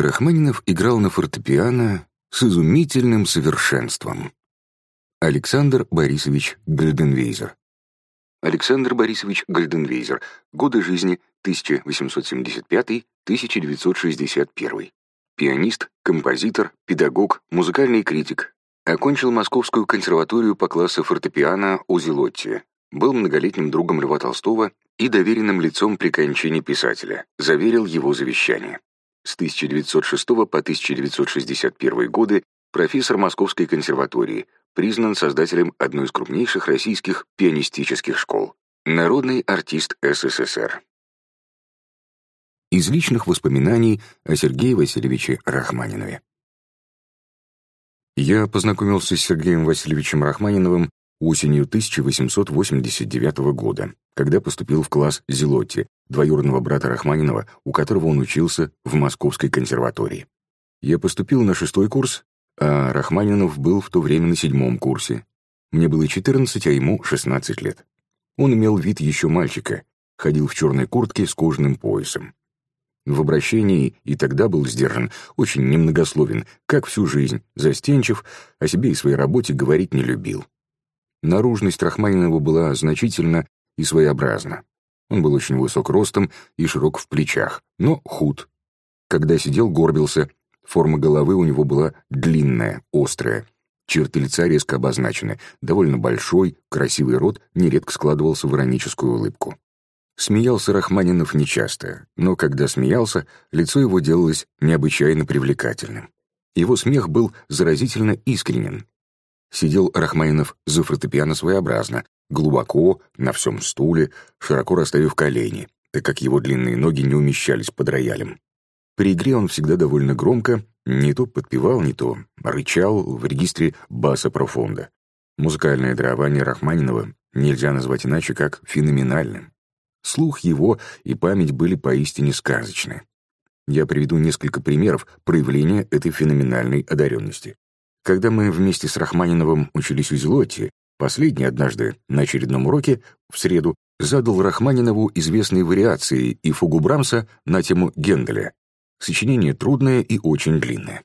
Рахманинов играл на фортепиано с изумительным совершенством. Александр Борисович Гальденвейзер Александр Борисович Гальденвейзер. Годы жизни 1875-1961. Пианист, композитор, педагог, музыкальный критик. Окончил Московскую консерваторию по классу фортепиано у Зелотти. Был многолетним другом Льва Толстого и доверенным лицом при кончине писателя. Заверил его завещание. С 1906 по 1961 годы профессор Московской консерватории, признан создателем одной из крупнейших российских пианистических школ. Народный артист СССР. Из личных воспоминаний о Сергее Васильевиче Рахманинове. Я познакомился с Сергеем Васильевичем Рахманиновым осенью 1889 года, когда поступил в класс Зелотти, двоюродного брата Рахманинова, у которого он учился в Московской консерватории. Я поступил на шестой курс, а Рахманинов был в то время на седьмом курсе. Мне было 14, а ему 16 лет. Он имел вид еще мальчика, ходил в черной куртке с кожаным поясом. В обращении и тогда был сдержан, очень немногословен, как всю жизнь, застенчив, о себе и своей работе говорить не любил. Наружность Рахманинова была значительна и своеобразна. Он был очень высок ростом и широк в плечах, но худ. Когда сидел, горбился, форма головы у него была длинная, острая. Черты лица резко обозначены, довольно большой, красивый рот нередко складывался в ироническую улыбку. Смеялся Рахманинов нечасто, но когда смеялся, лицо его делалось необычайно привлекательным. Его смех был заразительно искренен. Сидел Рахманинов за фортепиано своеобразно, глубоко, на всем стуле, широко расставив колени, так как его длинные ноги не умещались под роялем. При игре он всегда довольно громко, не то подпевал, не то рычал в регистре баса профонда. Музыкальное дарование Рахманинова нельзя назвать иначе, как феноменальным. Слух его и память были поистине сказочны. Я приведу несколько примеров проявления этой феноменальной одаренности. Когда мы вместе с Рахманиновым учились в Зелотте, последний однажды на очередном уроке, в среду, задал Рахманинову известные вариации и фугу Брамса на тему Генделя. Сочинение трудное и очень длинное.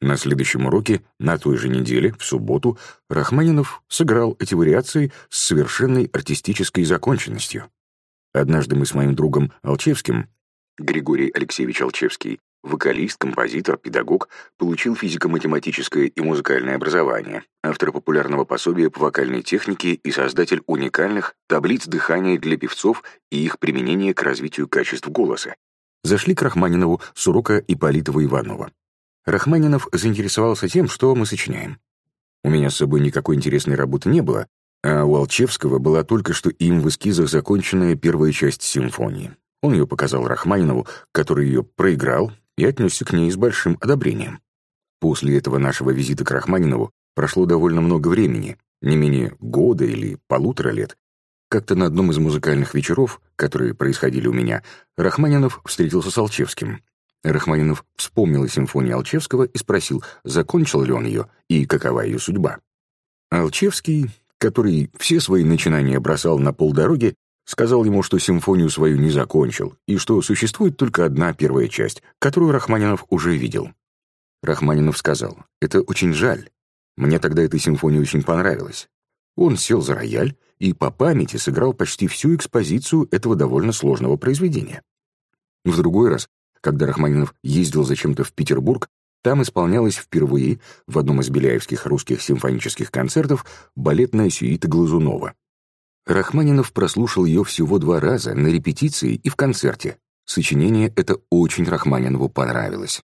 На следующем уроке, на той же неделе, в субботу, Рахманинов сыграл эти вариации с совершенной артистической законченностью. Однажды мы с моим другом Алчевским, Григорий Алексеевич Алчевский, вокалист, композитор, педагог, получил физико-математическое и музыкальное образование, автор популярного пособия по вокальной технике и создатель уникальных таблиц дыхания для певцов и их применения к развитию качеств голоса. Зашли к Рахманинову с урока Ипполитова Иванова. Рахманинов заинтересовался тем, что мы сочиняем. У меня с собой никакой интересной работы не было, а у Алчевского была только что им в эскизах законченная первая часть симфонии. Он ее показал Рахманинову, который ее проиграл и отнесся к ней с большим одобрением. После этого нашего визита к Рахманинову прошло довольно много времени, не менее года или полутора лет. Как-то на одном из музыкальных вечеров, которые происходили у меня, Рахманинов встретился с Алчевским. Рахманинов вспомнил о симфонии Алчевского и спросил, закончил ли он ее и какова ее судьба. Алчевский, который все свои начинания бросал на полдороги, сказал ему, что симфонию свою не закончил, и что существует только одна первая часть, которую Рахманинов уже видел. Рахманинов сказал, «Это очень жаль. Мне тогда эта симфония очень понравилась». Он сел за рояль и по памяти сыграл почти всю экспозицию этого довольно сложного произведения. В другой раз, когда Рахманинов ездил зачем-то в Петербург, там исполнялась впервые в одном из беляевских русских симфонических концертов балетная сюита Глазунова. Рахманинов прослушал ее всего два раза на репетиции и в концерте. Сочинение это очень Рахманинову понравилось.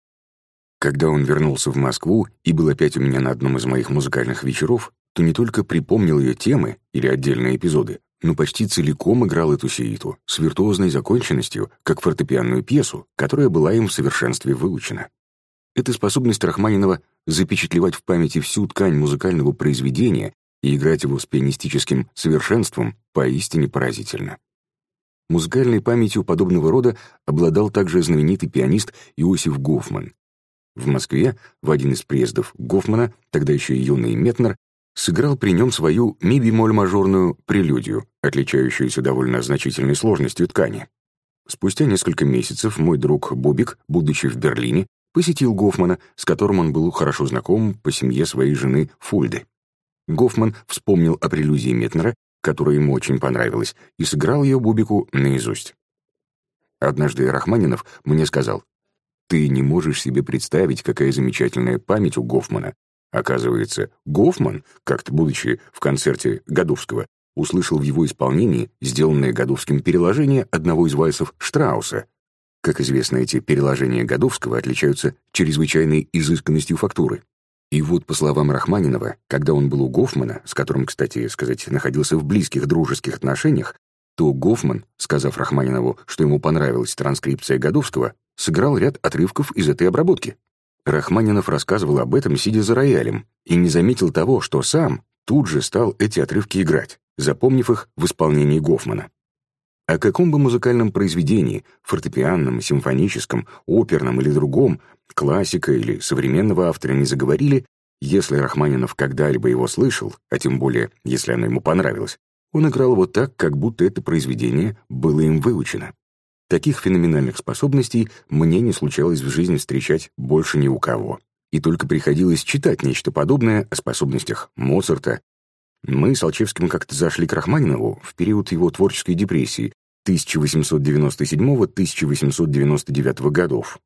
Когда он вернулся в Москву и был опять у меня на одном из моих музыкальных вечеров, то не только припомнил ее темы или отдельные эпизоды, но почти целиком играл эту сеиту с виртуозной законченностью, как фортепианную пьесу, которая была им в совершенстве выучена. Эта способность Рахманинова запечатлевать в памяти всю ткань музыкального произведения и играть его с пианистическим совершенством поистине поразительно. Музыкальной памятью подобного рода обладал также знаменитый пианист Иосиф Гофман. В Москве в один из приездов Гофмана, тогда еще юный Метнер, сыграл при нем свою ми-бемоль-мажорную прелюдию, отличающуюся довольно значительной сложностью ткани. Спустя несколько месяцев мой друг Бобик, будучи в Берлине, посетил Гофмана, с которым он был хорошо знаком по семье своей жены Фульды. Гофман вспомнил о прелюдии Метнера, которая ему очень понравилась, и сыграл ее Бубику наизусть. Однажды Рахманинов мне сказал, «Ты не можешь себе представить, какая замечательная память у Гофмана. Оказывается, Гофман, как-то будучи в концерте Годовского, услышал в его исполнении сделанное Годовским переложение одного из вальсов Штрауса. Как известно, эти переложения Годовского отличаются чрезвычайной изысканностью фактуры. И вот, по словам Рахманинова, когда он был у Гофмана, с которым, кстати сказать, находился в близких дружеских отношениях, то Гофман, сказав Рахманинову, что ему понравилась транскрипция Годовского, сыграл ряд отрывков из этой обработки. Рахманинов рассказывал об этом, сидя за роялем, и не заметил того, что сам тут же стал эти отрывки играть, запомнив их в исполнении Гофмана. О каком бы музыкальном произведении, фортепианном, симфоническом, оперном или другом, классика или современного автора не заговорили, если Рахманинов когда-либо его слышал, а тем более, если оно ему понравилось, он играл его так, как будто это произведение было им выучено. Таких феноменальных способностей мне не случалось в жизни встречать больше ни у кого. И только приходилось читать нечто подобное о способностях Моцарта. Мы с Алчевским как-то зашли к Рахманинову в период его творческой депрессии 1897-1899 годов.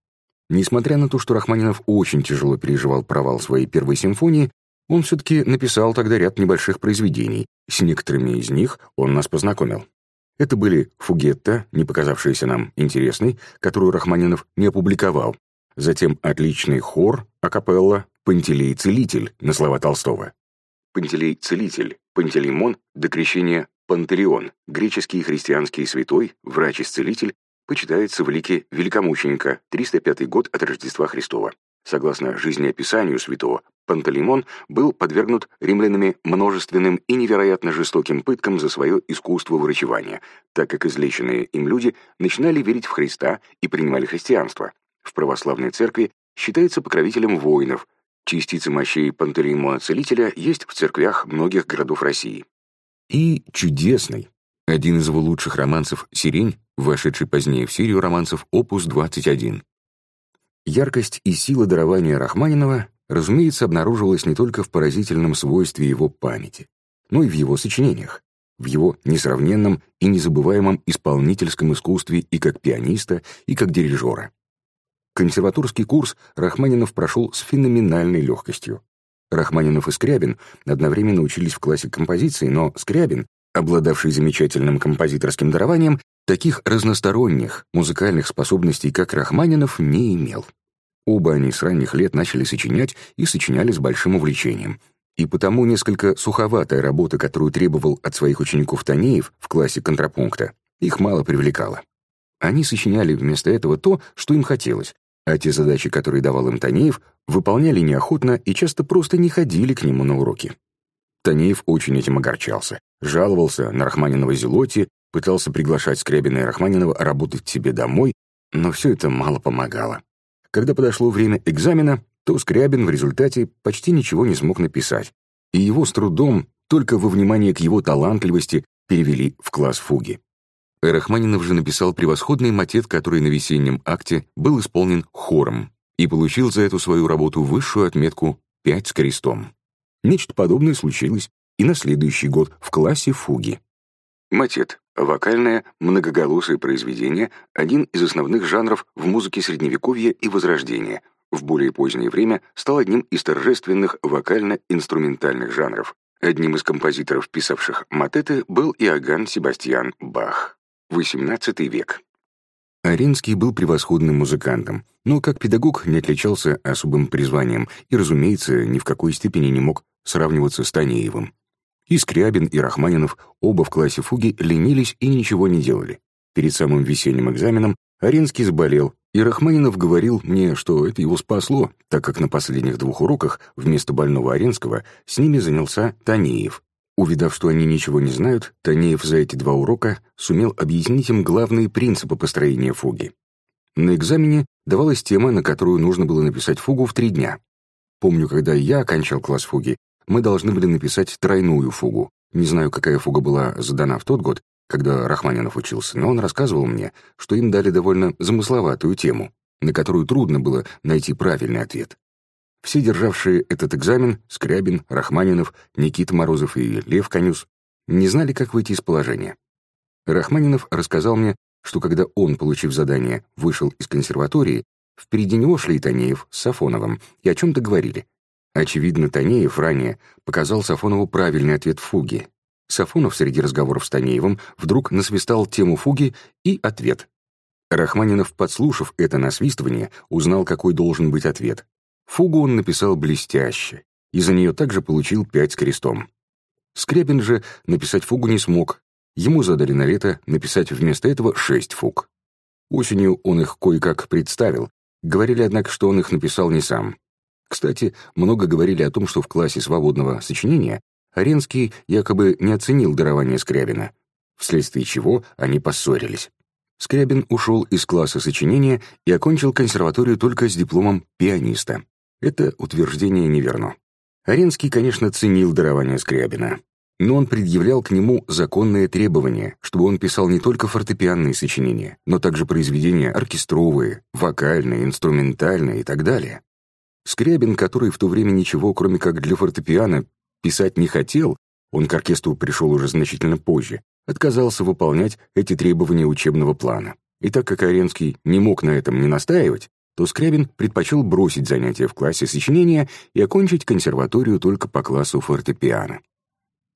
Несмотря на то, что Рахманинов очень тяжело переживал провал своей первой симфонии, он все-таки написал тогда ряд небольших произведений. С некоторыми из них он нас познакомил. Это были «Фугетта», не показавшаяся нам интересной, которую Рахманинов не опубликовал. Затем отличный хор, акапелла, «Пантелей-целитель» на слова Толстого. Пантелей-целитель, Пантелеймон до крещения Пантелеон, греческий христианский святой, врач-исцелитель, почитается в лике великомученика, 305 год от Рождества Христова. Согласно жизнеописанию святого, Пантелеймон был подвергнут римлянами множественным и невероятно жестоким пыткам за свое искусство врачевания, так как излеченные им люди начинали верить в Христа и принимали христианство. В православной церкви считается покровителем воинов. Частицы мощей Пантелеймона-целителя есть в церквях многих городов России. И чудесный. Один из его лучших романсов «Сирень», вошедший позднее в серию романсов «Опус 21». Яркость и сила дарования Рахманинова разумеется, обнаруживалось не только в поразительном свойстве его памяти, но и в его сочинениях, в его несравненном и незабываемом исполнительском искусстве и как пианиста, и как дирижера. Консерваторский курс Рахманинов прошел с феноменальной легкостью. Рахманинов и Скрябин одновременно учились в классе композиции, но Скрябин, обладавший замечательным композиторским дарованием, таких разносторонних музыкальных способностей, как Рахманинов, не имел. Оба они с ранних лет начали сочинять и сочиняли с большим увлечением. И потому несколько суховатая работа, которую требовал от своих учеников Танеев в классе контрапункта, их мало привлекала. Они сочиняли вместо этого то, что им хотелось, а те задачи, которые давал им Танеев, выполняли неохотно и часто просто не ходили к нему на уроки. Танеев очень этим огорчался, жаловался на Рахманинова Зелоти, пытался приглашать Скрябина и Рахманинова работать себе домой, но все это мало помогало. Когда подошло время экзамена, то Скрябин в результате почти ничего не смог написать, и его с трудом, только во внимание к его талантливости, перевели в класс фуги. Рахманинов же написал превосходный матет, который на весеннем акте был исполнен хором и получил за эту свою работу высшую отметку «пять с крестом». Нечто подобное случилось и на следующий год в классе фуги. Матет Вокальное многоголосое произведение – один из основных жанров в музыке Средневековья и Возрождения. В более позднее время стал одним из торжественных вокально-инструментальных жанров. Одним из композиторов, писавших матеты, был Иоганн Себастьян Бах. XVIII век. Аренский был превосходным музыкантом, но как педагог не отличался особым призванием и, разумеется, ни в какой степени не мог сравниваться с Танеевым. И Скрябин, и Рахманинов, оба в классе фуги, ленились и ничего не делали. Перед самым весенним экзаменом Аренский заболел, и Рахманинов говорил мне, что это его спасло, так как на последних двух уроках вместо больного Аренского с ними занялся Танеев. Увидав, что они ничего не знают, Танеев за эти два урока сумел объяснить им главные принципы построения фуги. На экзамене давалась тема, на которую нужно было написать фугу в три дня. Помню, когда я окончал класс фуги, мы должны были написать тройную фугу. Не знаю, какая фуга была задана в тот год, когда Рахманинов учился, но он рассказывал мне, что им дали довольно замысловатую тему. на которую трудно было найти правильный ответ. Все державшие этот экзамен — Скрябин, Рахманинов, Никита Морозов и Лев Конюс — не знали, как выйти из положения. Рахманинов рассказал мне, что когда он, получив задание, вышел из консерватории, впереди него шли Танеев с Сафоновым и о чем-то говорили. Очевидно, Танеев ранее показал Сафонову правильный ответ фуги. Сафонов среди разговоров с Танеевым вдруг насвистал тему фуги и ответ. Рахманинов, подслушав это насвистывание, узнал, какой должен быть ответ. Фугу он написал блестяще, и за нее также получил пять с крестом. Скрябин же написать фугу не смог. Ему задали на лето написать вместо этого шесть фуг. Осенью он их кое-как представил. Говорили, однако, что он их написал не сам. Кстати, много говорили о том, что в классе свободного сочинения Аренский якобы не оценил дарование Скрябина, вследствие чего они поссорились. Скрябин ушел из класса сочинения и окончил консерваторию только с дипломом пианиста. Это утверждение неверно. Аренский, конечно, ценил дарование Скрябина, но он предъявлял к нему законные требования, чтобы он писал не только фортепианные сочинения, но также произведения оркестровые, вокальные, инструментальные и так далее. Скрябин, который в то время ничего, кроме как для фортепиано, писать не хотел, он к оркестру пришел уже значительно позже, отказался выполнять эти требования учебного плана. И так как Аренский не мог на этом не настаивать, то Скрябин предпочел бросить занятия в классе сочинения и окончить консерваторию только по классу фортепиано.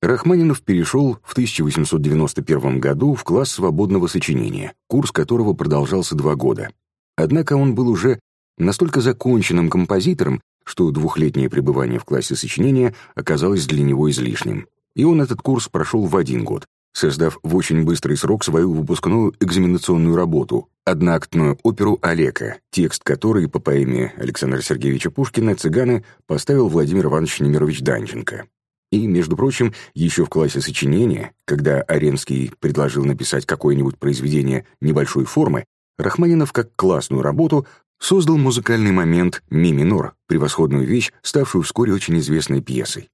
Рахманинов перешел в 1891 году в класс свободного сочинения, курс которого продолжался два года. Однако он был уже настолько законченным композитором, что двухлетнее пребывание в классе сочинения оказалось для него излишним. И он этот курс прошел в один год, создав в очень быстрый срок свою выпускную экзаменационную работу одноактную оперу «Олека», текст которой по поэме Александра Сергеевича Пушкина «Цыганы» поставил Владимир Иванович Немирович Данченко. И, между прочим, еще в классе сочинения, когда Аренский предложил написать какое-нибудь произведение небольшой формы, Рахманинов как классную работу создал музыкальный момент «Ми минор», превосходную вещь, ставшую вскоре очень известной пьесой.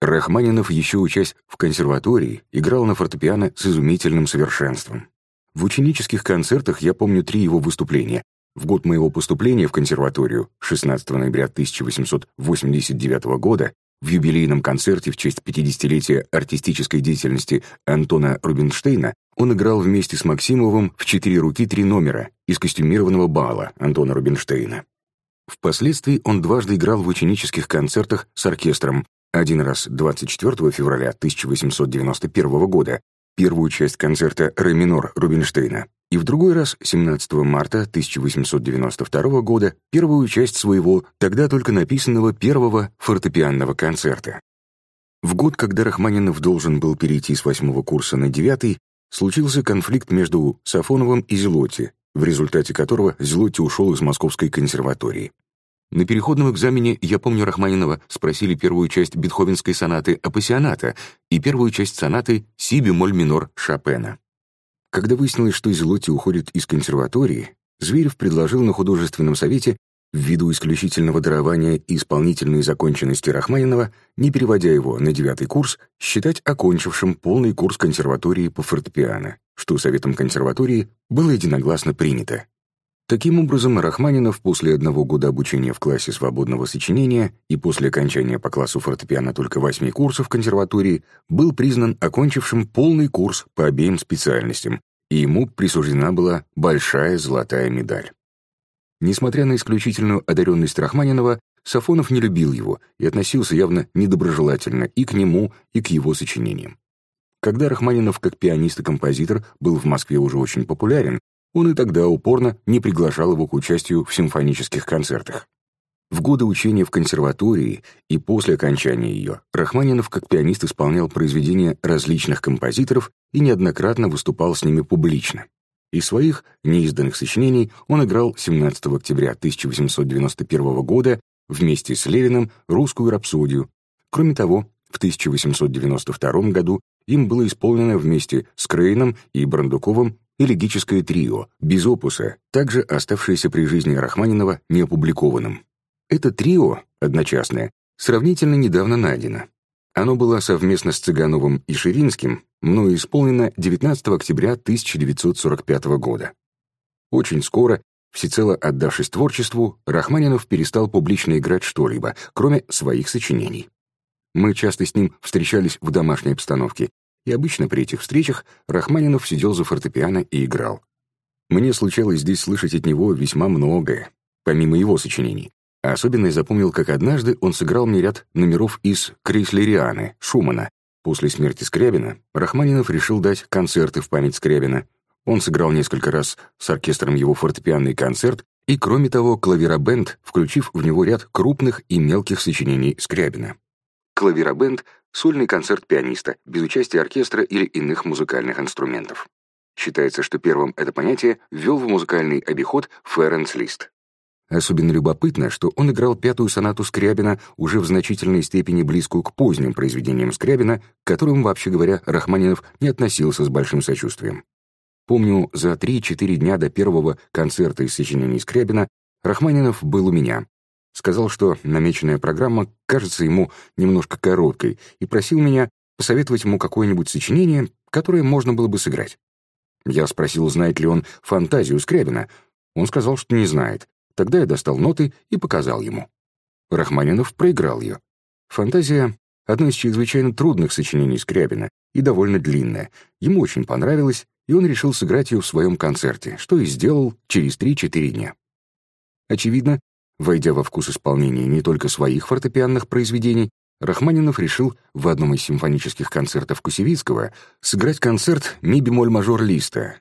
Рахманинов, еще учась в консерватории, играл на фортепиано с изумительным совершенством. В ученических концертах я помню три его выступления. В год моего поступления в консерваторию, 16 ноября 1889 года, в юбилейном концерте в честь 50-летия артистической деятельности Антона Рубинштейна он играл вместе с Максимовым в четыре руки три номера из костюмированного бала Антона Рубинштейна. Впоследствии он дважды играл в ученических концертах с оркестром, один раз 24 февраля 1891 года, первую часть концерта «Ре минор» Рубинштейна, и в другой раз 17 марта 1892 года первую часть своего, тогда только написанного первого фортепианного концерта. В год, когда Рахманинов должен был перейти с восьмого курса на девятый, случился конфликт между Сафоновым и Зелотти, в результате которого Зелотти ушел из Московской консерватории. На переходном экзамене, я помню, Рахманинова спросили первую часть бетховенской сонаты «Апассионата» и первую часть сонаты «Си бемоль минор» Шопена. Когда выяснилось, что Зелотти уходит из консерватории, Зверев предложил на художественном совете, ввиду исключительного дарования и исполнительной законченности Рахманинова, не переводя его на девятый курс, считать окончившим полный курс консерватории по фортепиано, что Советом консерватории было единогласно принято. Таким образом, Рахманинов после одного года обучения в классе свободного сочинения и после окончания по классу фортепиано только восьми курсов консерватории был признан окончившим полный курс по обеим специальностям, и ему присуждена была большая золотая медаль. Несмотря на исключительную одаренность Рахманинова, Сафонов не любил его и относился явно недоброжелательно и к нему, и к его сочинениям. Когда Рахманинов как пианист и композитор был в Москве уже очень популярен, он и тогда упорно не приглашал его к участию в симфонических концертах. В годы учения в консерватории и после окончания ее Рахманинов как пианист исполнял произведения различных композиторов и неоднократно выступал с ними публично. Из своих неизданных сочинений он играл 17 октября 1891 года вместе с Левиным русскую рапсодию. Кроме того, в 1892 году им было исполнено вместе с Крейном и Брандуковым элегическое трио, без опуса, также оставшееся при жизни Рахманинова неопубликованным. Это трио, одночасное, сравнительно недавно найдено. Оно было совместно с Цыгановым и Ширинским, мною исполнено 19 октября 1945 года. Очень скоро, Всецело отдавшись творчеству, Рахманинов перестал публично играть что-либо, кроме своих сочинений. Мы часто с ним встречались в домашней обстановке, и обычно при этих встречах Рахманинов сидел за фортепиано и играл. Мне случалось здесь слышать от него весьма многое, помимо его сочинений. А особенно я запомнил, как однажды он сыграл мне ряд номеров из «Крейслерианы» Шумана. После смерти Скрябина Рахманинов решил дать концерты в память Скрябина. Он сыграл несколько раз с оркестром его фортепианный концерт и, кроме того, клавиробенд, включив в него ряд крупных и мелких сочинений Скрябина. Клавиробенд — сольный концерт пианиста, без участия оркестра или иных музыкальных инструментов. Считается, что первым это понятие ввел в музыкальный обиход Ференц Лист. Особенно любопытно, что он играл пятую сонату Скрябина уже в значительной степени близкую к поздним произведениям Скрябина, к которым, вообще говоря, Рахманинов не относился с большим сочувствием. Помню, за 3-4 дня до первого концерта из сочинений Скрябина Рахманинов был у меня. Сказал, что намеченная программа кажется ему немножко короткой, и просил меня посоветовать ему какое-нибудь сочинение, которое можно было бы сыграть. Я спросил, знает ли он фантазию Скрябина. Он сказал, что не знает, Тогда я достал ноты и показал ему. Рахманинов проиграл ее. «Фантазия» — одно из чрезвычайно трудных сочинений Скрябина и довольно длинное. Ему очень понравилось, и он решил сыграть ее в своем концерте, что и сделал через 3-4 дня. Очевидно, войдя во вкус исполнения не только своих фортепианных произведений, Рахманинов решил в одном из симфонических концертов Кусевицкого сыграть концерт ми-бемоль-мажор Листа,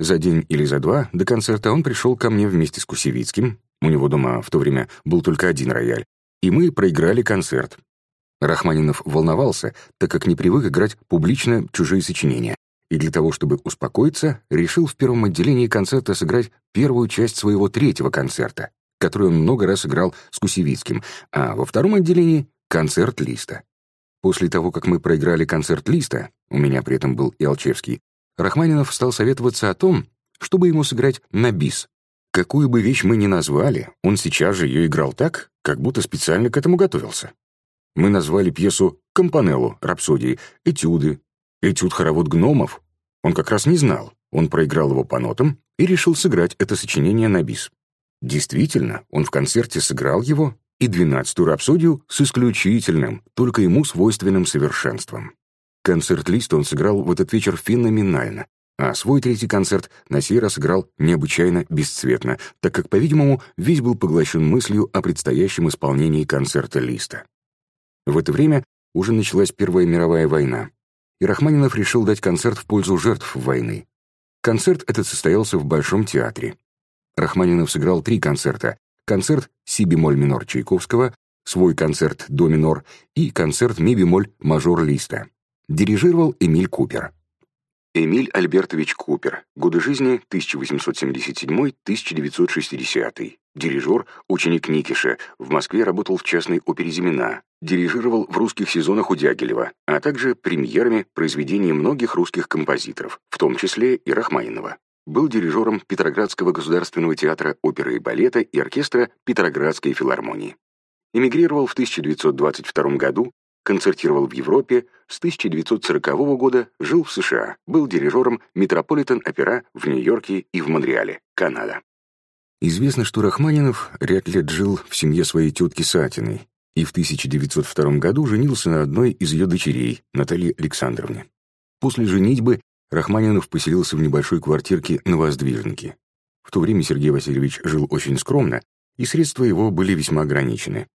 за день или за два до концерта он пришел ко мне вместе с Кусевицким, у него дома в то время был только один рояль, и мы проиграли концерт. Рахманинов волновался, так как не привык играть публично чужие сочинения, и для того, чтобы успокоиться, решил в первом отделении концерта сыграть первую часть своего третьего концерта, который он много раз играл с Кусевицким, а во втором отделении — концерт Листа. После того, как мы проиграли концерт Листа, у меня при этом был и Алчевский, Рахманинов стал советоваться о том, чтобы ему сыграть на бис. Какую бы вещь мы ни назвали, он сейчас же ее играл так, как будто специально к этому готовился. Мы назвали пьесу «Компанеллу» рапсодии, «Этюды», «Этюд хоровод гномов». Он как раз не знал, он проиграл его по нотам и решил сыграть это сочинение на бис. Действительно, он в концерте сыграл его и двенадцатую рапсодию с исключительным, только ему свойственным совершенством. Концерт-лист он сыграл в этот вечер феноменально, а свой третий концерт на сей раз играл необычайно бесцветно, так как, по-видимому, весь был поглощен мыслью о предстоящем исполнении концерта Листа. В это время уже началась Первая мировая война, и Рахманинов решил дать концерт в пользу жертв войны. Концерт этот состоялся в Большом театре. Рахманинов сыграл три концерта. Концерт си-бемоль минор Чайковского, свой концерт до минор и концерт ми-бемоль мажор Листа. Дирижировал Эмиль Купер. Эмиль Альбертович Купер. Годы жизни 1877-1960. Дирижер, ученик Никиша. В Москве работал в частной опере «Зимина». Дирижировал в русских сезонах у Дягилева, а также премьерами произведений многих русских композиторов, в том числе и Рахманинова. Был дирижером Петроградского государственного театра оперы и балета и оркестра Петроградской филармонии. Эмигрировал в 1922 году концертировал в Европе, с 1940 года жил в США, был дирижером Метрополитен-опера в Нью-Йорке и в Монреале, Канада. Известно, что Рахманинов ряд лет жил в семье своей тетки Сатиной и в 1902 году женился на одной из ее дочерей, Наталье Александровне. После женитьбы Рахманинов поселился в небольшой квартирке на Воздвиженке. В то время Сергей Васильевич жил очень скромно, и средства его были весьма ограничены.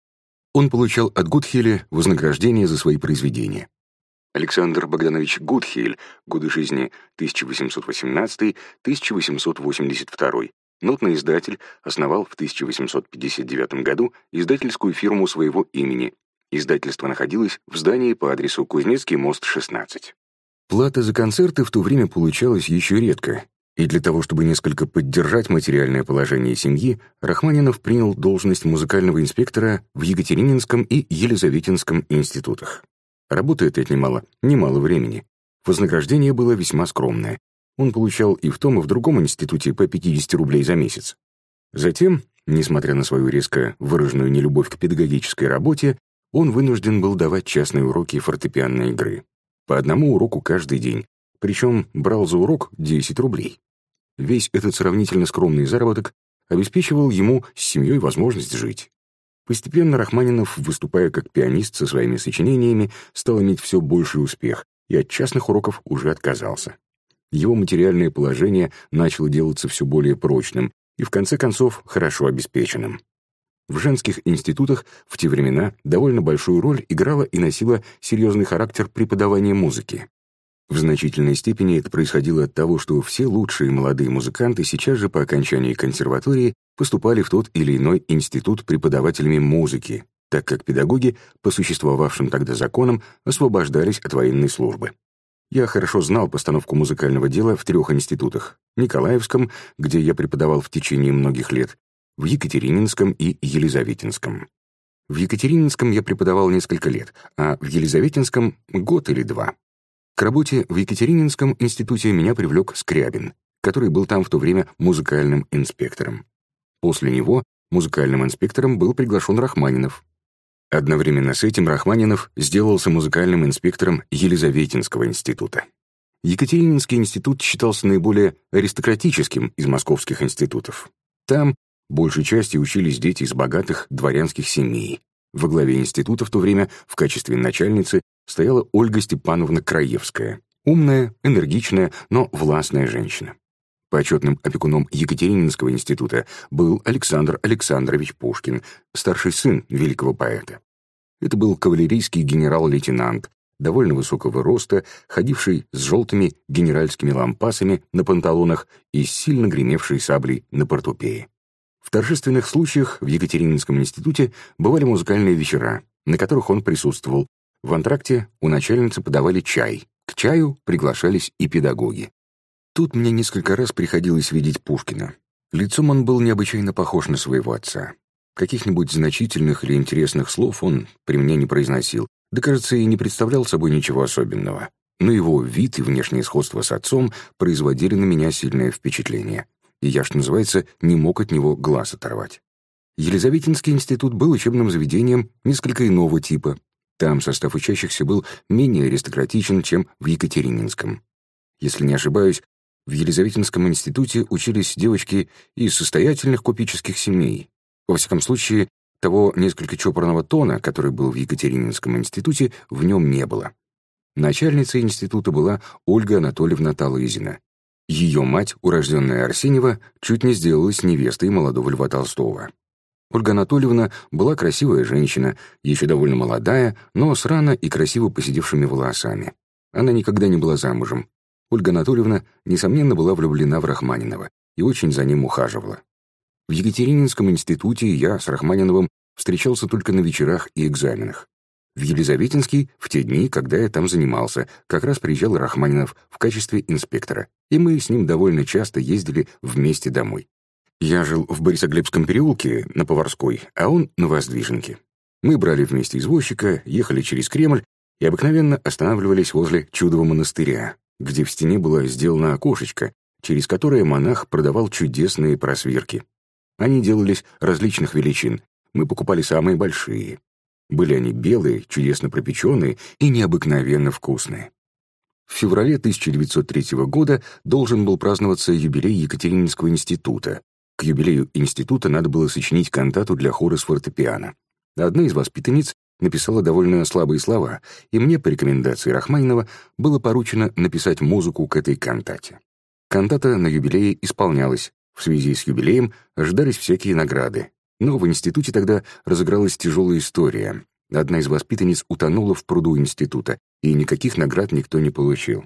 Он получал от Гудхеля вознаграждение за свои произведения. Александр Богданович Гудхель, годы жизни 1818-1882, нотный издатель, основал в 1859 году издательскую фирму своего имени. Издательство находилось в здании по адресу Кузнецкий мост, 16. Плата за концерты в то время получалась еще редко, и для того, чтобы несколько поддержать материальное положение семьи, Рахманинов принял должность музыкального инспектора в Екатерининском и Елизаветинском институтах. Работа эта отнимала немало времени. Вознаграждение было весьма скромное. Он получал и в том, и в другом институте по 50 рублей за месяц. Затем, несмотря на свою резко выраженную нелюбовь к педагогической работе, он вынужден был давать частные уроки фортепианной игры. По одному уроку каждый день, причем брал за урок 10 рублей. Весь этот сравнительно скромный заработок обеспечивал ему с семьей возможность жить. Постепенно Рахманинов, выступая как пианист со своими сочинениями, стал иметь все больший успех и от частных уроков уже отказался. Его материальное положение начало делаться все более прочным и, в конце концов, хорошо обеспеченным. В женских институтах в те времена довольно большую роль играла и носила серьезный характер преподавания музыки. В значительной степени это происходило от того, что все лучшие молодые музыканты сейчас же по окончании консерватории поступали в тот или иной институт преподавателями музыки, так как педагоги, по существовавшим тогда законам, освобождались от военной службы. Я хорошо знал постановку музыкального дела в трех институтах — Николаевском, где я преподавал в течение многих лет, в Екатерининском и Елизаветинском. В Екатерининском я преподавал несколько лет, а в Елизаветинском — год или два. К работе в Екатерининском институте меня привлек Скрябин, который был там в то время музыкальным инспектором. После него музыкальным инспектором был приглашен Рахманинов. Одновременно с этим Рахманинов сделался музыкальным инспектором Елизаветинского института. Екатерининский институт считался наиболее аристократическим из московских институтов. Там большей части учились дети из богатых дворянских семей. Во главе института в то время в качестве начальницы стояла Ольга Степановна Краевская, умная, энергичная, но властная женщина. Почетным опекуном Екатерининского института был Александр Александрович Пушкин, старший сын великого поэта. Это был кавалерийский генерал-лейтенант, довольно высокого роста, ходивший с желтыми генеральскими лампасами на панталонах и сильно гремевший саблей на портупее. В торжественных случаях в Екатерининском институте бывали музыкальные вечера, на которых он присутствовал. В антракте у начальницы подавали чай. К чаю приглашались и педагоги. Тут мне несколько раз приходилось видеть Пушкина. Лицом он был необычайно похож на своего отца. Каких-нибудь значительных или интересных слов он при мне не произносил, да, кажется, и не представлял собой ничего особенного. Но его вид и внешнее сходство с отцом производили на меня сильное впечатление и я, что называется, не мог от него глаз оторвать. Елизаветинский институт был учебным заведением несколько иного типа. Там состав учащихся был менее аристократичен, чем в Екатерининском. Если не ошибаюсь, в Елизаветинском институте учились девочки из состоятельных купеческих семей. Во всяком случае, того несколько чопорного тона, который был в Екатерининском институте, в нем не было. Начальницей института была Ольга Анатольевна Талызина, ее мать, урожденная Арсеньева, чуть не сделалась невестой молодого Льва Толстого. Ольга Анатольевна была красивая женщина, еще довольно молодая, но с рано и красиво посидевшими волосами. Она никогда не была замужем. Ольга Анатольевна, несомненно, была влюблена в Рахманинова и очень за ним ухаживала. В Екатерининском институте я с Рахманиновым встречался только на вечерах и экзаменах. В Елизаветинский, в те дни, когда я там занимался, как раз приезжал Рахманинов в качестве инспектора, и мы с ним довольно часто ездили вместе домой. Я жил в Борисоглебском переулке на Поварской, а он на Воздвиженке. Мы брали вместе извозчика, ехали через Кремль и обыкновенно останавливались возле Чудового монастыря, где в стене было сделано окошечко, через которое монах продавал чудесные просвирки. Они делались различных величин, мы покупали самые большие. Были они белые, чудесно пропеченные и необыкновенно вкусные. В феврале 1903 года должен был праздноваться юбилей Екатерининского института. К юбилею института надо было сочинить кантату для хора с фортепиано. Одна из воспитанниц написала довольно слабые слова, и мне, по рекомендации Рахманинова, было поручено написать музыку к этой кантате. Кантата на юбилее исполнялась. В связи с юбилеем ожидались всякие награды. Но в институте тогда разыгралась тяжелая история. Одна из воспитанниц утонула в пруду института, и никаких наград никто не получил.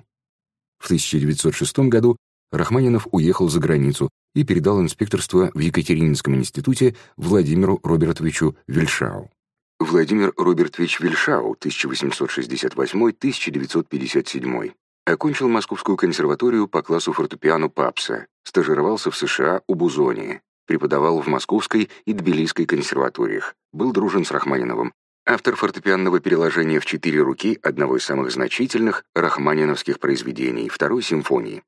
В 1906 году Рахманинов уехал за границу и передал инспекторство в Екатерининском институте Владимиру Робертовичу Вильшау. Владимир Робертович Вильшау, 1868-1957. Окончил Московскую консерваторию по классу фортепиано Папса, стажировался в США у Бузони, Преподавал в Московской и Тбилисской консерваториях. Был дружен с Рахманиновым. Автор фортепианного переложения в четыре руки одного из самых значительных рахманиновских произведений Второй симфонии.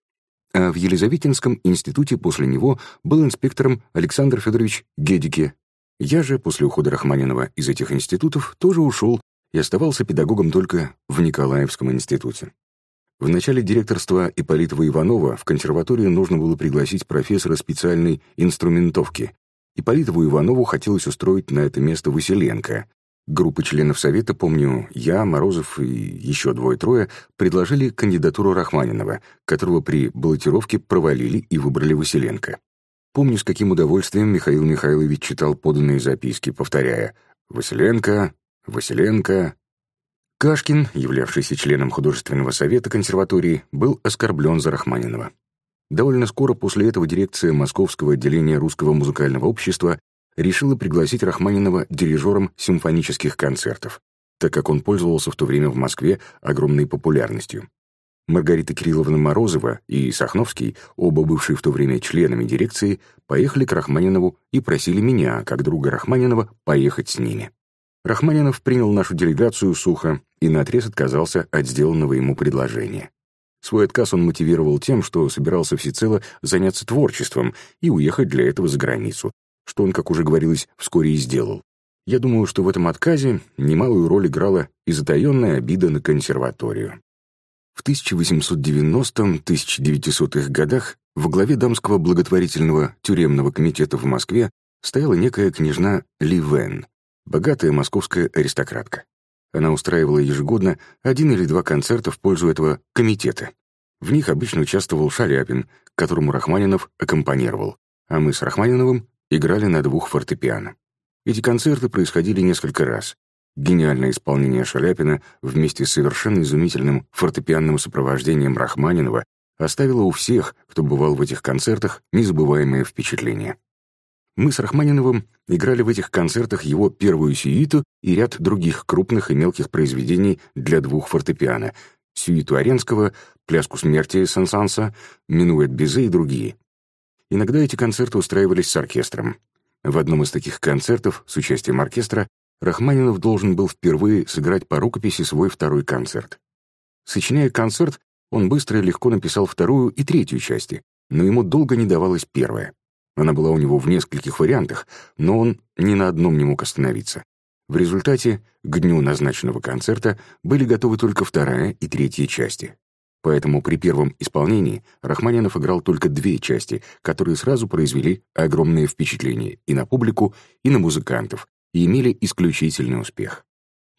А в Елизаветинском институте после него был инспектором Александр Федорович Гедике. Я же после ухода Рахманинова из этих институтов тоже ушел и оставался педагогом только в Николаевском институте. В начале директорства Ипполитова Иванова в консерваторию нужно было пригласить профессора специальной инструментовки. Ипполитову Иванову хотелось устроить на это место Василенко. Группа членов Совета, помню, я, Морозов и еще двое-трое, предложили кандидатуру Рахманинова, которого при баллотировке провалили и выбрали Василенко. Помню, с каким удовольствием Михаил Михайлович читал поданные записки, повторяя «Василенко, Василенко, Кашкин, являвшийся членом художественного совета консерватории, был оскорблен за Рахманинова. Довольно скоро после этого дирекция Московского отделения Русского музыкального общества решила пригласить Рахманинова дирижером симфонических концертов, так как он пользовался в то время в Москве огромной популярностью. Маргарита Кирилловна Морозова и Сахновский, оба бывшие в то время членами дирекции, поехали к Рахманинову и просили меня, как друга Рахманинова, поехать с ними. Рахманинов принял нашу делегацию сухо и наотрез отказался от сделанного ему предложения. Свой отказ он мотивировал тем, что собирался всецело заняться творчеством и уехать для этого за границу, что он, как уже говорилось, вскоре и сделал. Я думаю, что в этом отказе немалую роль играла и затаенная обида на консерваторию. В 1890-1900-х годах во главе Дамского благотворительного тюремного комитета в Москве стояла некая княжна Ли Вен, богатая московская аристократка. Она устраивала ежегодно один или два концерта в пользу этого комитета. В них обычно участвовал Шаляпин, которому Рахманинов аккомпанировал, а мы с Рахманиновым играли на двух фортепиано. Эти концерты происходили несколько раз. Гениальное исполнение Шаляпина вместе с совершенно изумительным фортепианным сопровождением Рахманинова оставило у всех, кто бывал в этих концертах, незабываемое впечатление. Мы с Рахманиновым играли в этих концертах его первую сюиту и ряд других крупных и мелких произведений для двух фортепиано — сюиту Оренского, пляску смерти Сансанса, минуэт Безе и другие. Иногда эти концерты устраивались с оркестром. В одном из таких концертов с участием оркестра Рахманинов должен был впервые сыграть по рукописи свой второй концерт. Сочиняя концерт, он быстро и легко написал вторую и третью части, но ему долго не давалась первая. Она была у него в нескольких вариантах, но он ни на одном не мог остановиться. В результате, к дню назначенного концерта были готовы только вторая и третья части. Поэтому при первом исполнении Рахманинов играл только две части, которые сразу произвели огромное впечатление и на публику, и на музыкантов, и имели исключительный успех.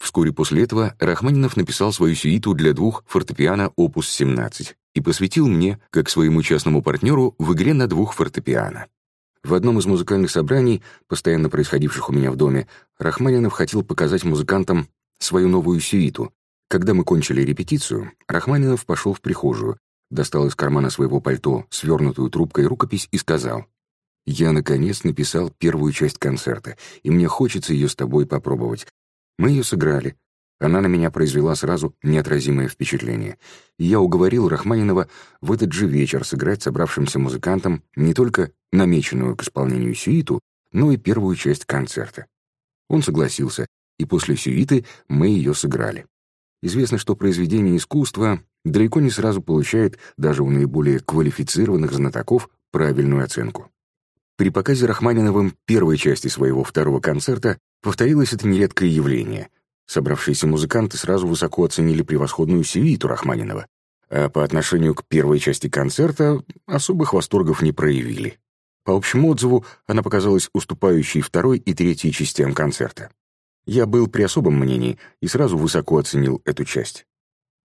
Вскоре после этого Рахманинов написал свою сюиту для двух фортепиано опус 17 и посвятил мне, как своему частному партнеру, в игре на двух фортепиано. В одном из музыкальных собраний, постоянно происходивших у меня в доме, Рахманинов хотел показать музыкантам свою новую сюиту. Когда мы кончили репетицию, Рахманинов пошел в прихожую, достал из кармана своего пальто свернутую трубкой рукопись и сказал, «Я, наконец, написал первую часть концерта, и мне хочется ее с тобой попробовать. Мы ее сыграли, она на меня произвела сразу неотразимое впечатление. И я уговорил Рахманинова в этот же вечер сыграть собравшимся музыкантам не только намеченную к исполнению сюиту, но и первую часть концерта. Он согласился, и после сюиты мы ее сыграли. Известно, что произведение искусства далеко не сразу получает даже у наиболее квалифицированных знатоков правильную оценку. При показе Рахманиновым первой части своего второго концерта повторилось это нередкое явление — Собравшиеся музыканты сразу высоко оценили превосходную сюиту Рахманинова, а по отношению к первой части концерта особых восторгов не проявили. По общему отзыву, она показалась уступающей второй и третьей частям концерта. Я был при особом мнении и сразу высоко оценил эту часть.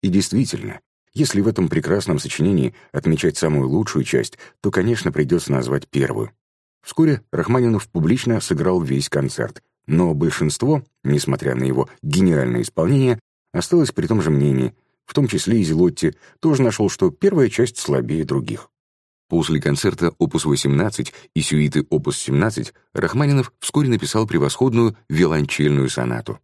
И действительно, если в этом прекрасном сочинении отмечать самую лучшую часть, то, конечно, придется назвать первую. Вскоре Рахманинов публично сыграл весь концерт, но большинство, несмотря на его гениальное исполнение, осталось при том же мнении, в том числе и Зелотти, тоже нашел, что первая часть слабее других. После концерта опус 18 и сюиты опус 17 Рахманинов вскоре написал превосходную виолончельную сонату.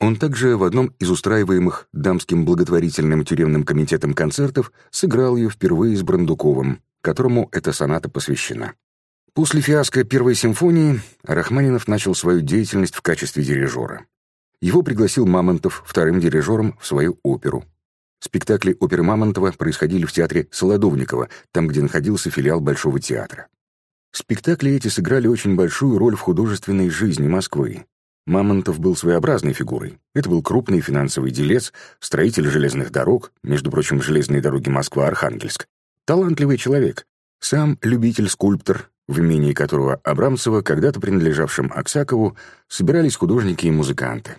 Он также в одном из устраиваемых дамским благотворительным тюремным комитетом концертов сыграл ее впервые с Брандуковым, которому эта соната посвящена. После фиаско первой симфонии Рахманинов начал свою деятельность в качестве дирижера. Его пригласил Мамонтов вторым дирижером в свою оперу. Спектакли оперы Мамонтова происходили в театре Солодовникова, там, где находился филиал Большого театра. Спектакли эти сыграли очень большую роль в художественной жизни Москвы. Мамонтов был своеобразной фигурой. Это был крупный финансовый делец, строитель железных дорог, между прочим, железные дороги Москва-Архангельск. Талантливый человек. Сам любитель-скульптор, в имении которого Абрамцева, когда-то принадлежавшем Аксакову, собирались художники и музыканты.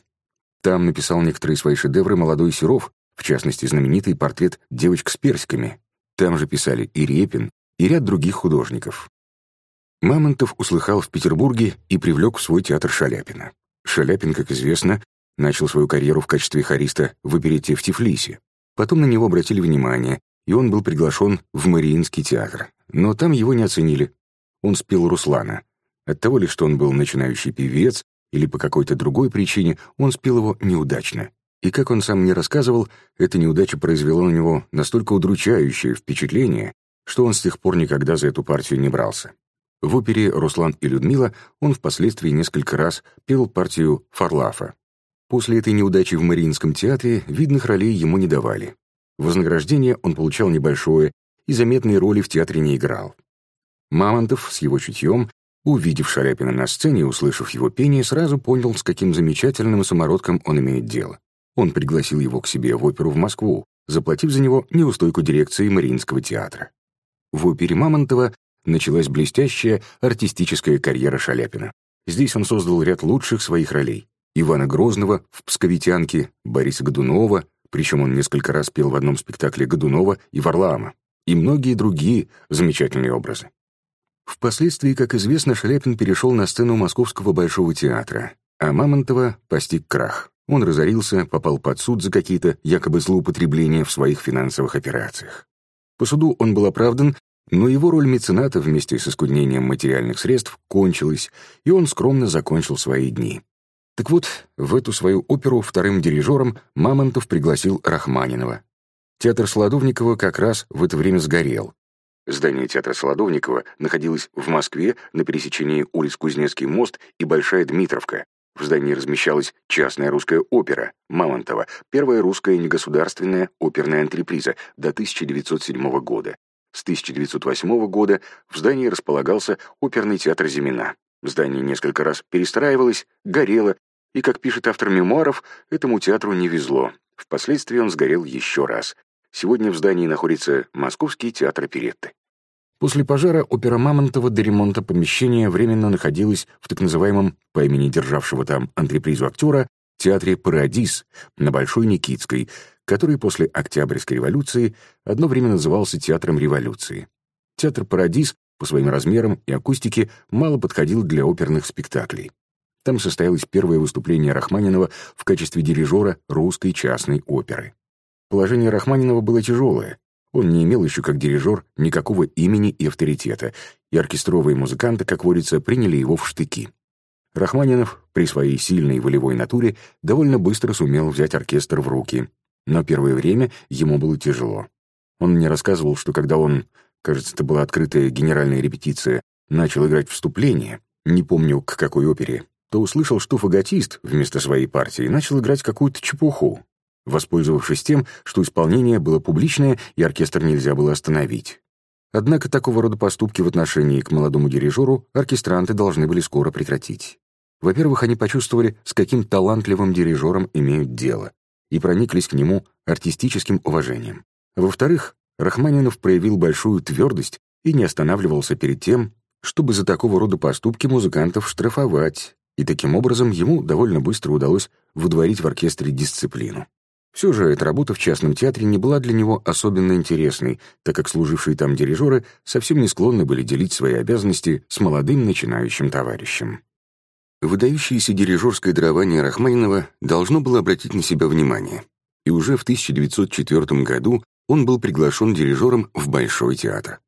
Там написал некоторые свои шедевры молодой Серов, в частности, знаменитый портрет «Девочка с персиками». Там же писали и Репин, и ряд других художников. Мамонтов услыхал в Петербурге и привлек в свой театр Шаляпина. Шаляпин, как известно, начал свою карьеру в качестве хориста в оперете в Тифлисе. Потом на него обратили внимание, и он был приглашен в Мариинский театр. Но там его не оценили. Он спел Руслана. От того ли, что он был начинающий певец, или по какой-то другой причине, он спел его неудачно. И, как он сам мне рассказывал, эта неудача произвела на него настолько удручающее впечатление, что он с тех пор никогда за эту партию не брался. В опере «Руслан и Людмила» он впоследствии несколько раз пел партию Фарлафа. После этой неудачи в Мариинском театре видных ролей ему не давали. Вознаграждение он получал небольшое и заметные роли в театре не играл. Мамонтов с его чутьем, увидев Шаляпина на сцене и услышав его пение, сразу понял, с каким замечательным самородком он имеет дело. Он пригласил его к себе в оперу в Москву, заплатив за него неустойку дирекции Мариинского театра. В опере Мамонтова началась блестящая артистическая карьера Шаляпина. Здесь он создал ряд лучших своих ролей. Ивана Грозного в «Псковитянке», Бориса Годунова, причем он несколько раз пел в одном спектакле Годунова и Варлаама, и многие другие замечательные образы. Впоследствии, как известно, Шаляпин перешел на сцену Московского Большого театра, а Мамонтова постиг крах. Он разорился, попал под суд за какие-то якобы злоупотребления в своих финансовых операциях. По суду он был оправдан но его роль мецената вместе с искуднением материальных средств кончилась, и он скромно закончил свои дни. Так вот, в эту свою оперу вторым дирижером Мамонтов пригласил Рахманинова. Театр Солодовникова как раз в это время сгорел. Здание театра Солодовникова находилось в Москве на пересечении улиц Кузнецкий мост и Большая Дмитровка. В здании размещалась частная русская опера Мамонтова, первая русская негосударственная оперная антреприза до 1907 года, с 1908 года в здании располагался оперный театр Зимина. Здание несколько раз перестраивалось, горело, и, как пишет автор мемуаров, этому театру не везло. Впоследствии он сгорел еще раз. Сегодня в здании находится Московский театр оперетты. После пожара опера Мамонтова до ремонта помещения временно находилась в так называемом, по имени державшего там антрепризу актера, театре «Парадис» на Большой Никитской, который после Октябрьской революции одно время назывался Театром революции. Театр «Парадис» по своим размерам и акустике мало подходил для оперных спектаклей. Там состоялось первое выступление Рахманинова в качестве дирижера русской частной оперы. Положение Рахманинова было тяжелое. Он не имел еще как дирижер никакого имени и авторитета, и оркестровые музыканты, как водится, приняли его в штыки. Рахманинов при своей сильной волевой натуре довольно быстро сумел взять оркестр в руки но первое время ему было тяжело. Он мне рассказывал, что когда он, кажется, это была открытая генеральная репетиция, начал играть вступление, не помню к какой опере, то услышал, что фаготист вместо своей партии начал играть какую-то чепуху, воспользовавшись тем, что исполнение было публичное и оркестр нельзя было остановить. Однако такого рода поступки в отношении к молодому дирижеру оркестранты должны были скоро прекратить. Во-первых, они почувствовали, с каким талантливым дирижером имеют дело, и прониклись к нему артистическим уважением. Во-вторых, Рахманинов проявил большую твердость и не останавливался перед тем, чтобы за такого рода поступки музыкантов штрафовать, и таким образом ему довольно быстро удалось выдворить в оркестре дисциплину. Все же эта работа в частном театре не была для него особенно интересной, так как служившие там дирижеры совсем не склонны были делить свои обязанности с молодым начинающим товарищем. Выдающееся дирижерское дарование Рахманинова должно было обратить на себя внимание, и уже в 1904 году он был приглашен дирижером в Большой театр.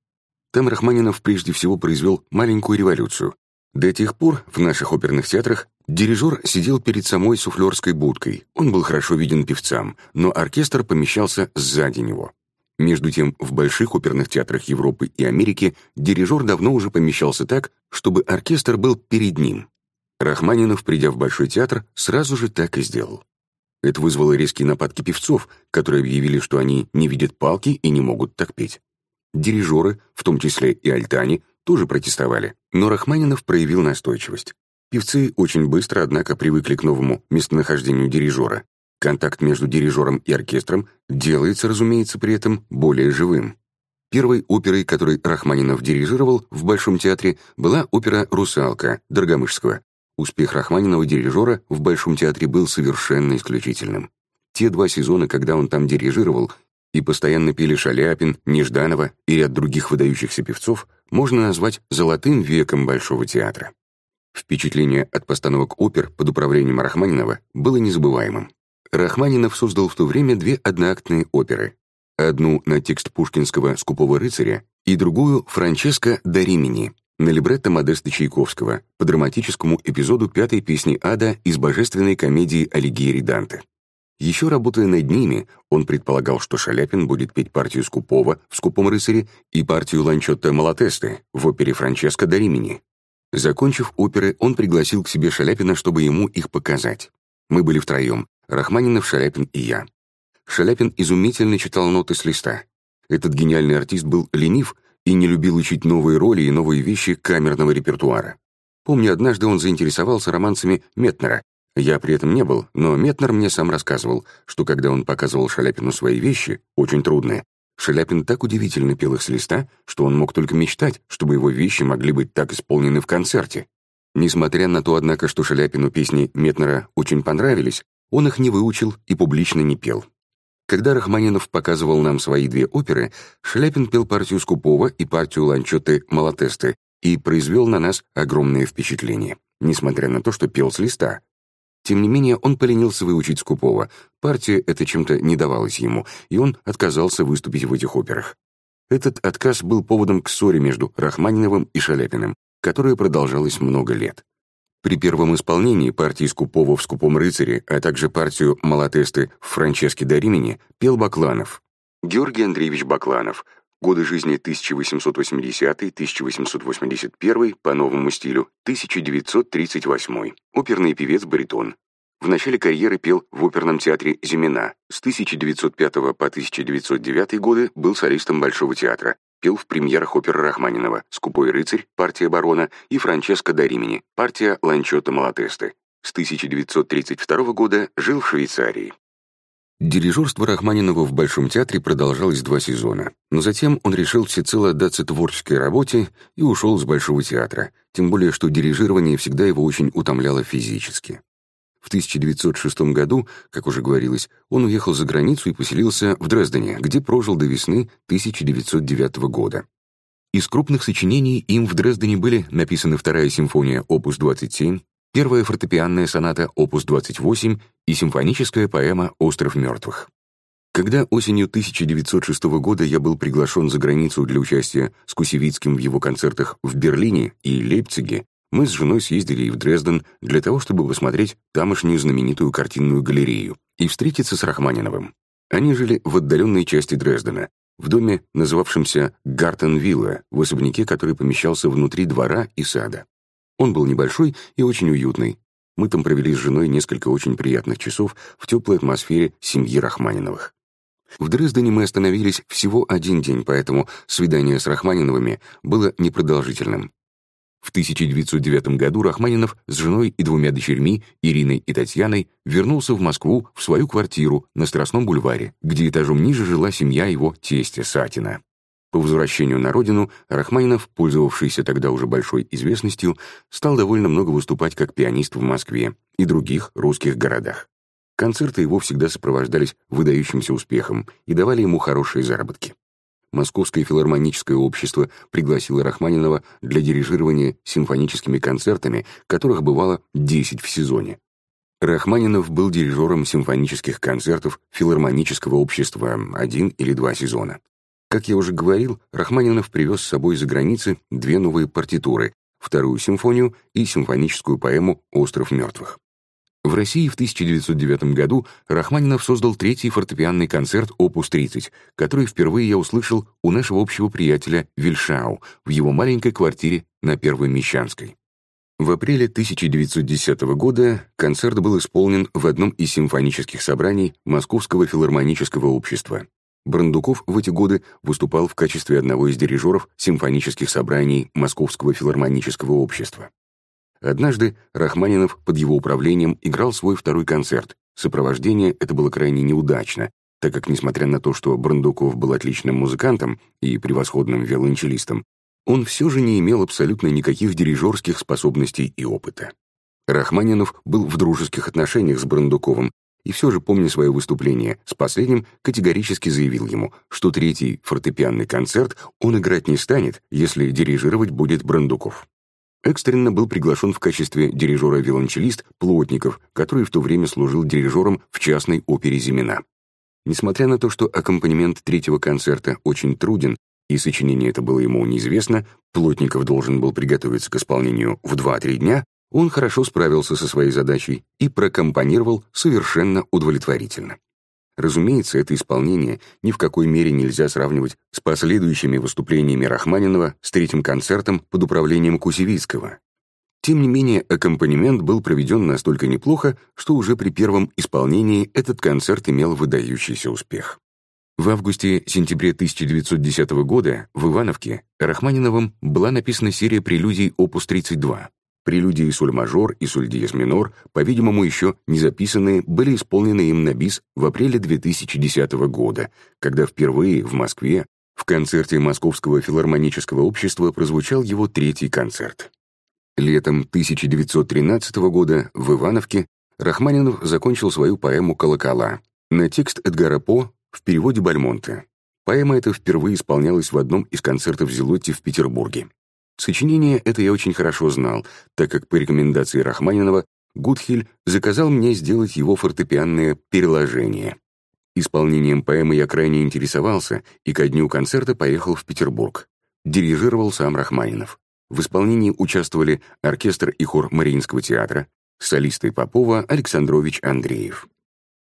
Там Рахманинов прежде всего произвел маленькую революцию. До тех пор в наших оперных театрах дирижер сидел перед самой суфлерской будкой, он был хорошо виден певцам, но оркестр помещался сзади него. Между тем, в больших оперных театрах Европы и Америки дирижер давно уже помещался так, чтобы оркестр был перед ним, Рахманинов, придя в Большой театр, сразу же так и сделал. Это вызвало резкие нападки певцов, которые объявили, что они не видят палки и не могут так петь. Дирижеры, в том числе и альтани, тоже протестовали, но Рахманинов проявил настойчивость. Певцы очень быстро, однако, привыкли к новому местонахождению дирижера. Контакт между дирижером и оркестром делается, разумеется, при этом более живым. Первой оперой, которой Рахманинов дирижировал в Большом театре, была опера «Русалка» Доргомышского. Успех Рахманинова дирижера в Большом театре был совершенно исключительным. Те два сезона, когда он там дирижировал, и постоянно пели Шаляпин, Нежданова и ряд других выдающихся певцов, можно назвать «золотым веком Большого театра». Впечатление от постановок опер под управлением Рахманинова было незабываемым. Рахманинов создал в то время две одноактные оперы. Одну на текст пушкинского «Скупого рыцаря» и другую «Франческо да Римини» на либретто Модеста Чайковского по драматическому эпизоду пятой песни Ада из божественной комедии Алигьери Данте. Еще работая над ними, он предполагал, что Шаляпин будет петь партию Скупого в «Скупом рыцаре» и партию Ланчотто Малатесты в опере Франческо да Римини. Закончив оперы, он пригласил к себе Шаляпина, чтобы ему их показать. Мы были втроем, Рахманинов, Шаляпин и я. Шаляпин изумительно читал ноты с листа. Этот гениальный артист был ленив и не любил учить новые роли и новые вещи камерного репертуара. Помню, однажды он заинтересовался романсами Метнера. Я при этом не был, но Метнер мне сам рассказывал, что когда он показывал Шаляпину свои вещи, очень трудные, Шаляпин так удивительно пел их с листа, что он мог только мечтать, чтобы его вещи могли быть так исполнены в концерте. Несмотря на то, однако, что Шаляпину песни Метнера очень понравились, он их не выучил и публично не пел. Когда Рахманинов показывал нам свои две оперы, Шаляпин пел партию Скупова и партию Ланчоты Малатесты и произвел на нас огромное впечатление, несмотря на то, что пел с листа. Тем не менее, он поленился выучить Скупова. Партия это чем-то не давалась ему, и он отказался выступить в этих операх. Этот отказ был поводом к ссоре между Рахманиновым и Шаляпиным, которая продолжалась много лет. При первом исполнении партии Скупова в «Скупом рыцаре», а также партию «Малатесты» в «Франческе до Римени» пел Бакланов. Георгий Андреевич Бакланов. Годы жизни 1880-1881 по новому стилю 1938. Оперный певец-баритон. В начале карьеры пел в оперном театре «Зимина». С 1905 по 1909 годы был солистом Большого театра, пел в премьерах оперы Рахманинова «Скупой рыцарь», партия барона и Франческо да Римини, партия Ланчотто Малатесты. С 1932 года жил в Швейцарии. Дирижерство Рахманинова в Большом театре продолжалось два сезона, но затем он решил всецело отдаться творческой работе и ушел с Большого театра, тем более что дирижирование всегда его очень утомляло физически. В 1906 году, как уже говорилось, он уехал за границу и поселился в Дрездене, где прожил до весны 1909 года. Из крупных сочинений им в Дрездене были написаны вторая симфония опус 27, первая фортепианная соната опус 28 и симфоническая поэма «Остров мертвых». Когда осенью 1906 года я был приглашен за границу для участия с Кусевицким в его концертах в Берлине и Лейпциге, мы с женой съездили в Дрезден для того, чтобы посмотреть тамошнюю знаменитую картинную галерею и встретиться с Рахманиновым. Они жили в отдаленной части Дрездена, в доме, называвшемся Гартен-Вилла, в особняке, который помещался внутри двора и сада. Он был небольшой и очень уютный. Мы там провели с женой несколько очень приятных часов в теплой атмосфере семьи Рахманиновых. В Дрездене мы остановились всего один день, поэтому свидание с Рахманиновыми было непродолжительным. В 1909 году Рахманинов с женой и двумя дочерьми, Ириной и Татьяной, вернулся в Москву в свою квартиру на Страстном бульваре, где этажом ниже жила семья его тестя Сатина. По возвращению на родину Рахманинов, пользовавшийся тогда уже большой известностью, стал довольно много выступать как пианист в Москве и других русских городах. Концерты его всегда сопровождались выдающимся успехом и давали ему хорошие заработки. Московское филармоническое общество пригласило Рахманинова для дирижирования симфоническими концертами, которых бывало 10 в сезоне. Рахманинов был дирижером симфонических концертов филармонического общества один или два сезона. Как я уже говорил, Рахманинов привез с собой за границы две новые партитуры, вторую симфонию и симфоническую поэму «Остров мертвых». В России в 1909 году Рахманинов создал третий фортепианный концерт опус 30, который впервые я услышал у нашего общего приятеля Вильшау в его маленькой квартире на Первой Мещанской. В апреле 1910 года концерт был исполнен в одном из симфонических собраний Московского филармонического общества. Брандуков в эти годы выступал в качестве одного из дирижеров симфонических собраний Московского филармонического общества. Однажды Рахманинов под его управлением играл свой второй концерт. Сопровождение это было крайне неудачно, так как, несмотря на то, что Брандуков был отличным музыкантом и превосходным виолончелистом, он все же не имел абсолютно никаких дирижерских способностей и опыта. Рахманинов был в дружеских отношениях с Брандуковым, и все же, помня свое выступление с последним, категорически заявил ему, что третий фортепианный концерт он играть не станет, если дирижировать будет Брандуков. Экстренно был приглашен в качестве дирижера-виолончелист Плотников, который в то время служил дирижером в частной опере «Зимина». Несмотря на то, что аккомпанемент третьего концерта очень труден, и сочинение это было ему неизвестно, Плотников должен был приготовиться к исполнению в 2-3 дня, он хорошо справился со своей задачей и прокомпонировал совершенно удовлетворительно. Разумеется, это исполнение ни в какой мере нельзя сравнивать с последующими выступлениями Рахманинова с третьим концертом под управлением Кусевицкого. Тем не менее, аккомпанемент был проведен настолько неплохо, что уже при первом исполнении этот концерт имел выдающийся успех. В августе-сентябре 1910 года в Ивановке Рахманиновым была написана серия прелюдий опус 32. Прелюдии соль-мажор и соль-диез минор, по-видимому, еще не записанные, были исполнены им на бис в апреле 2010 года, когда впервые в Москве в концерте Московского филармонического общества прозвучал его третий концерт. Летом 1913 года в Ивановке Рахманинов закончил свою поэму «Колокола» на текст Эдгара По в переводе Бальмонта. Поэма эта впервые исполнялась в одном из концертов Зелотти в Петербурге. Сочинение это я очень хорошо знал, так как по рекомендации Рахманинова Гудхиль заказал мне сделать его фортепианное переложение. Исполнением поэмы я крайне интересовался и ко дню концерта поехал в Петербург. Дирижировал сам Рахманинов. В исполнении участвовали оркестр и хор Мариинского театра, солисты Попова Александрович Андреев.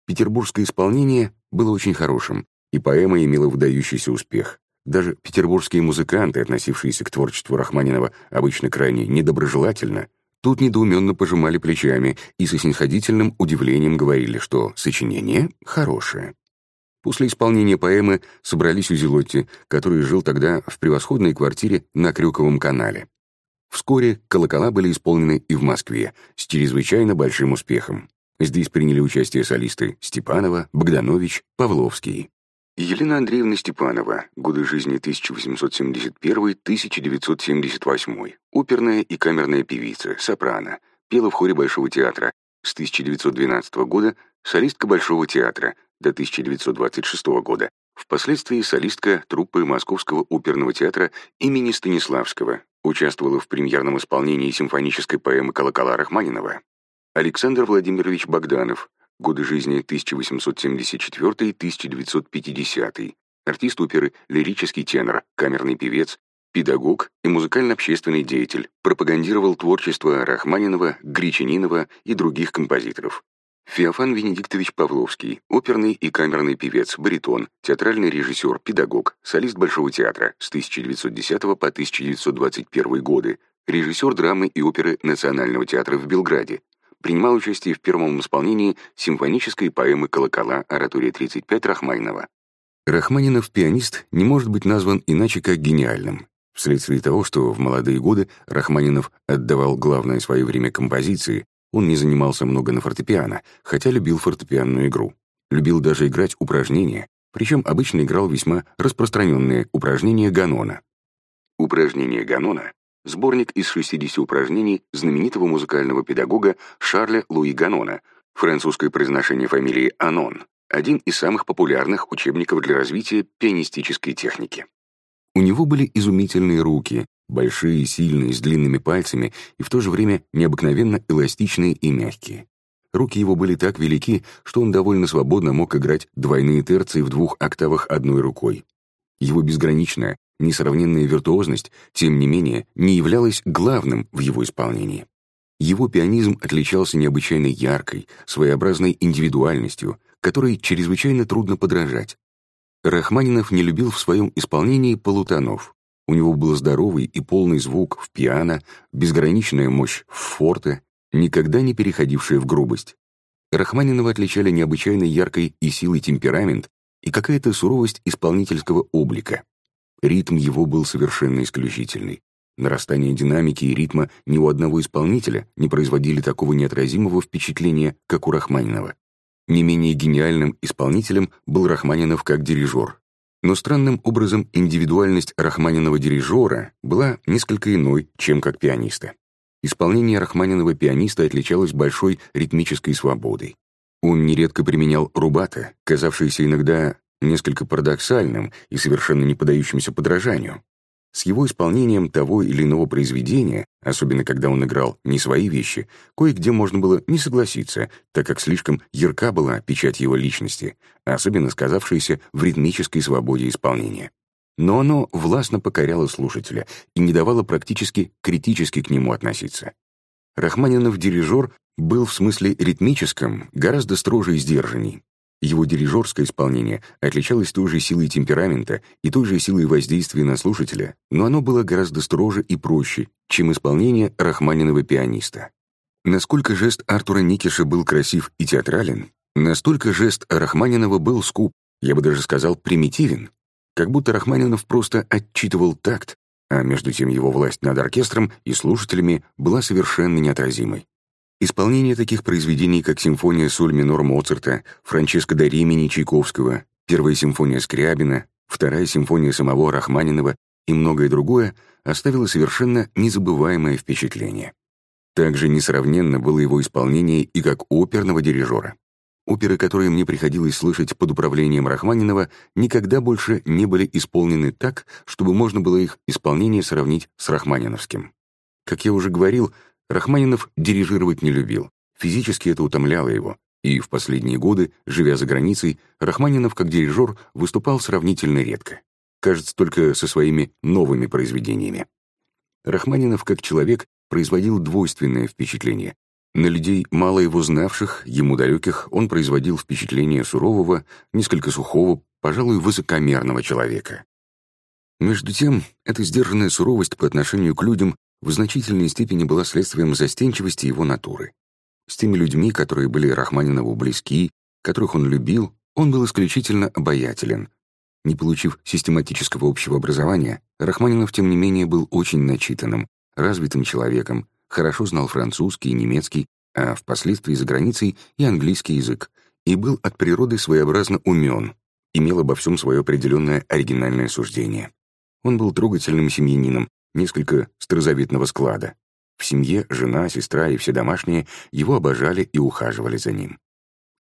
Петербургское исполнение было очень хорошим, и поэма имела выдающийся успех. Даже петербургские музыканты, относившиеся к творчеству Рахманинова обычно крайне недоброжелательно, тут недоуменно пожимали плечами и со снисходительным удивлением говорили, что сочинение хорошее. После исполнения поэмы собрались у Зелотти, который жил тогда в превосходной квартире на Крюковом канале. Вскоре колокола были исполнены и в Москве с чрезвычайно большим успехом. Здесь приняли участие солисты Степанова, Богданович, Павловский. Елена Андреевна Степанова, годы жизни 1871-1978, оперная и камерная певица, сопрано, пела в хоре Большого театра, с 1912 года солистка Большого театра до 1926 года, впоследствии солистка труппы Московского оперного театра имени Станиславского, Участвовала в премьерном исполнении симфонической поэмы «Колокола Рахманинова». Александр Владимирович Богданов, годы жизни 1874-1950, артист оперы, лирический тенор, камерный певец, педагог и музыкально-общественный деятель, пропагандировал творчество Рахманинова, Гречанинова и других композиторов. Феофан Венедиктович Павловский, оперный и камерный певец, баритон, театральный режиссер, педагог, солист Большого театра с 1910 по 1921 годы, режиссер драмы и оперы Национального театра в Белграде. Принимал участие в первом исполнении симфонической поэмы «Колокола» оратория 35 Рахманинова. Рахманинов, пианист, не может быть назван иначе как гениальным. Вследствие того, что в молодые годы Рахманинов отдавал главное свое время композиции, он не занимался много на фортепиано, хотя любил фортепианную игру. Любил даже играть упражнения, причем обычно играл весьма распространенные упражнения Ганона. Упражнения Ганона — сборник из 60 упражнений знаменитого музыкального педагога Шарля Луи Ганона, французское произношение фамилии Анон, один из самых популярных учебников для развития пианистической техники. У него были изумительные руки, Большие, сильные, с длинными пальцами и в то же время необыкновенно эластичные и мягкие. Руки его были так велики, что он довольно свободно мог играть двойные терции в двух октавах одной рукой. Его безграничная, несравненная виртуозность, тем не менее, не являлась главным в его исполнении. Его пианизм отличался необычайно яркой, своеобразной индивидуальностью, которой чрезвычайно трудно подражать. Рахманинов не любил в своем исполнении полутонов. У него был здоровый и полный звук в пиано, безграничная мощь в форте, никогда не переходившая в грубость. Рахманинова отличали необычайно яркой и силой темперамент и какая-то суровость исполнительского облика. Ритм его был совершенно исключительный. Нарастание динамики и ритма ни у одного исполнителя не производили такого неотразимого впечатления, как у Рахманинова. Не менее гениальным исполнителем был Рахманинов как дирижер. Но странным образом индивидуальность Рахманинова дирижера была несколько иной, чем как пианиста. Исполнение Рахманинова пианиста отличалось большой ритмической свободой. Он нередко применял рубато, казавшееся иногда несколько парадоксальным и совершенно не поддающимся подражанию. С его исполнением того или иного произведения, особенно когда он играл не свои вещи, кое-где можно было не согласиться, так как слишком ярка была печать его личности, особенно сказавшаяся в ритмической свободе исполнения. Но оно властно покоряло слушателя и не давало практически критически к нему относиться. Рахманинов дирижер был в смысле ритмическом гораздо строже и сдержанней. Его дирижерское исполнение отличалось той же силой темперамента и той же силой воздействия на слушателя, но оно было гораздо строже и проще, чем исполнение Рахманинова пианиста. Насколько жест Артура Никиша был красив и театрален, настолько жест Рахманинова был скуп, я бы даже сказал, примитивен. Как будто Рахманинов просто отчитывал такт, а между тем его власть над оркестром и слушателями была совершенно неотразимой. Исполнение таких произведений, как симфония соль минор Моцарта, Франческо да Римини Чайковского, первая симфония Скрябина, вторая симфония самого Рахманинова и многое другое, оставило совершенно незабываемое впечатление. Также несравненно было его исполнение и как оперного дирижера. Оперы, которые мне приходилось слышать под управлением Рахманинова, никогда больше не были исполнены так, чтобы можно было их исполнение сравнить с рахманиновским. Как я уже говорил, Рахманинов дирижировать не любил. Физически это утомляло его. И в последние годы, живя за границей, Рахманинов как дирижер выступал сравнительно редко. Кажется, только со своими новыми произведениями. Рахманинов как человек производил двойственное впечатление. На людей, мало его знавших, ему далеких, он производил впечатление сурового, несколько сухого, пожалуй, высокомерного человека. Между тем, эта сдержанная суровость по отношению к людям в значительной степени была следствием застенчивости его натуры. С теми людьми, которые были Рахманинову близки, которых он любил, он был исключительно обаятелен. Не получив систематического общего образования, Рахманинов, тем не менее, был очень начитанным, развитым человеком, хорошо знал французский и немецкий, а впоследствии за границей и английский язык, и был от природы своеобразно умен, имел обо всем свое определенное оригинальное суждение. Он был трогательным семьянином, несколько старозаветного склада. В семье жена, сестра и все домашние его обожали и ухаживали за ним.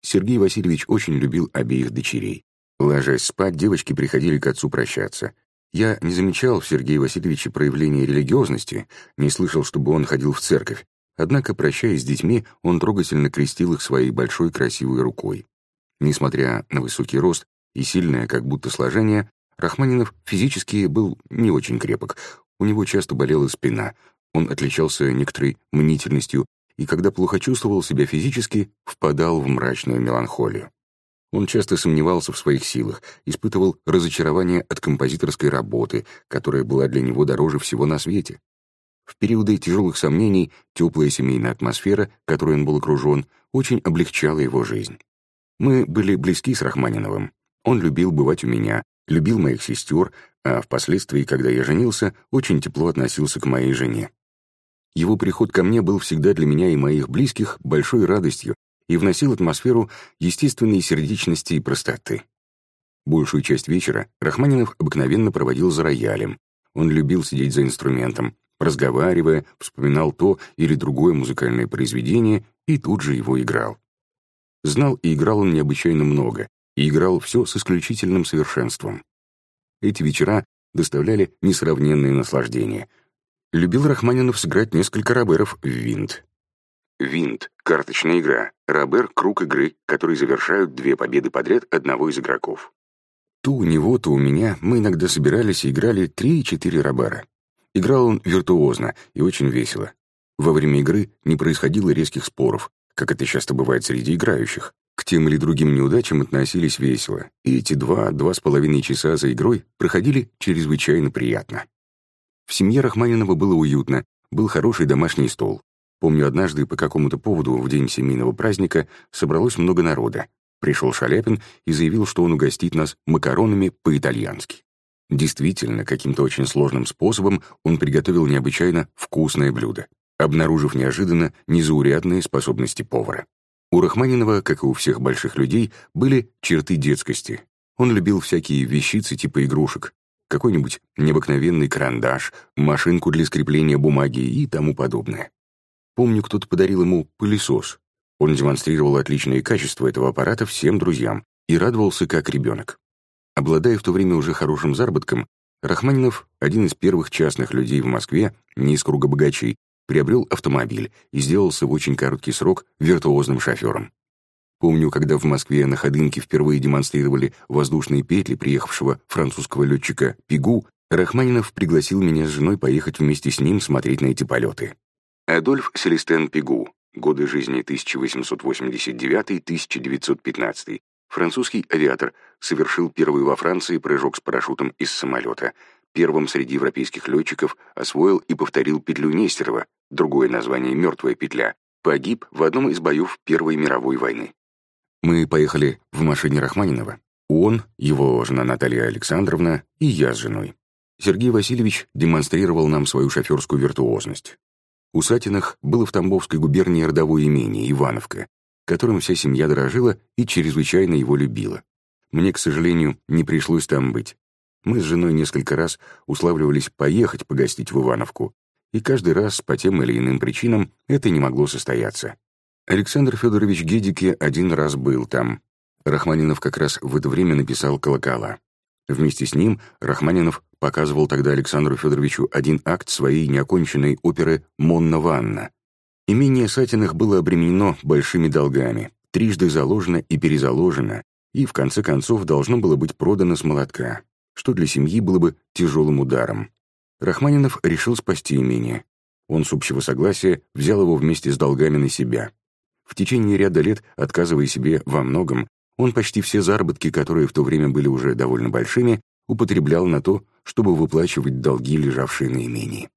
Сергей Васильевич очень любил обеих дочерей. Ложась спать, девочки приходили к отцу прощаться. Я не замечал в Сергее Васильевиче проявления религиозности, не слышал, чтобы он ходил в церковь, однако, прощаясь с детьми, он трогательно крестил их своей большой красивой рукой. Несмотря на высокий рост и сильное как будто сложение, Рахманинов физически был не очень крепок, у него часто болела спина, он отличался некоторой мнительностью и, когда плохо чувствовал себя физически, впадал в мрачную меланхолию. Он часто сомневался в своих силах, испытывал разочарование от композиторской работы, которая была для него дороже всего на свете. В периоды тяжелых сомнений теплая семейная атмосфера, которой он был окружен, очень облегчала его жизнь. Мы были близки с Рахманиновым. Он любил бывать у меня, любил моих сестер, а впоследствии, когда я женился, очень тепло относился к моей жене. Его приход ко мне был всегда для меня и моих близких большой радостью и вносил атмосферу естественной сердечности и простоты. Большую часть вечера Рахманинов обыкновенно проводил за роялем. Он любил сидеть за инструментом, разговаривая, вспоминал то или другое музыкальное произведение и тут же его играл. Знал и играл он необычайно много, и играл все с исключительным совершенством. Эти вечера доставляли несравненные наслаждения. Любил Рахманинов сыграть несколько роберов в винт. Винт — карточная игра. Робер — круг игры, который завершают две победы подряд одного из игроков. То у него, то у меня мы иногда собирались и играли три-четыре робера. Играл он виртуозно и очень весело. Во время игры не происходило резких споров, как это часто бывает среди играющих. К тем или другим неудачам относились весело, и эти два-два с половиной часа за игрой проходили чрезвычайно приятно. В семье Рахманинова было уютно, был хороший домашний стол. Помню, однажды по какому-то поводу в день семейного праздника собралось много народа. Пришел Шаляпин и заявил, что он угостит нас макаронами по-итальянски. Действительно, каким-то очень сложным способом он приготовил необычайно вкусное блюдо, обнаружив неожиданно незаурядные способности повара. У Рахманинова, как и у всех больших людей, были черты детскости. Он любил всякие вещицы типа игрушек, какой-нибудь необыкновенный карандаш, машинку для скрепления бумаги и тому подобное. Помню, кто-то подарил ему пылесос. Он демонстрировал отличные качества этого аппарата всем друзьям и радовался как ребенок. Обладая в то время уже хорошим заработком, Рахманинов, один из первых частных людей в Москве, не из круга богачей, приобрел автомобиль и сделался в очень короткий срок виртуозным шофером. Помню, когда в Москве на Ходынке впервые демонстрировали воздушные петли приехавшего французского летчика Пигу, Рахманинов пригласил меня с женой поехать вместе с ним смотреть на эти полеты. Адольф Селестен Пигу. Годы жизни 1889-1915. Французский авиатор совершил первый во Франции прыжок с парашютом из самолета. Первым среди европейских летчиков освоил и повторил петлю Нестерова, другое название «Мертвая петля». Погиб в одном из боев Первой мировой войны. Мы поехали в машине Рахманинова. Он, его жена Наталья Александровна и я с женой. Сергей Васильевич демонстрировал нам свою шоферскую виртуозность. У Сатиных было в Тамбовской губернии родовое имение Ивановка, которым вся семья дорожила и чрезвычайно его любила. Мне, к сожалению, не пришлось там быть. Мы с женой несколько раз уславливались поехать погостить в Ивановку, и каждый раз по тем или иным причинам это не могло состояться. Александр Федорович Гедике один раз был там. Рахманинов как раз в это время написал «Колокола». Вместе с ним Рахманинов показывал тогда Александру Федоровичу один акт своей неоконченной оперы «Монна Ванна». Имение Сатиных было обременено большими долгами, трижды заложено и перезаложено, и в конце концов должно было быть продано с молотка, что для семьи было бы тяжелым ударом. Рахманинов решил спасти имение. Он с общего согласия взял его вместе с долгами на себя. В течение ряда лет, отказывая себе во многом, он почти все заработки, которые в то время были уже довольно большими, употреблял на то, чтобы выплачивать долги, лежавшие на имении.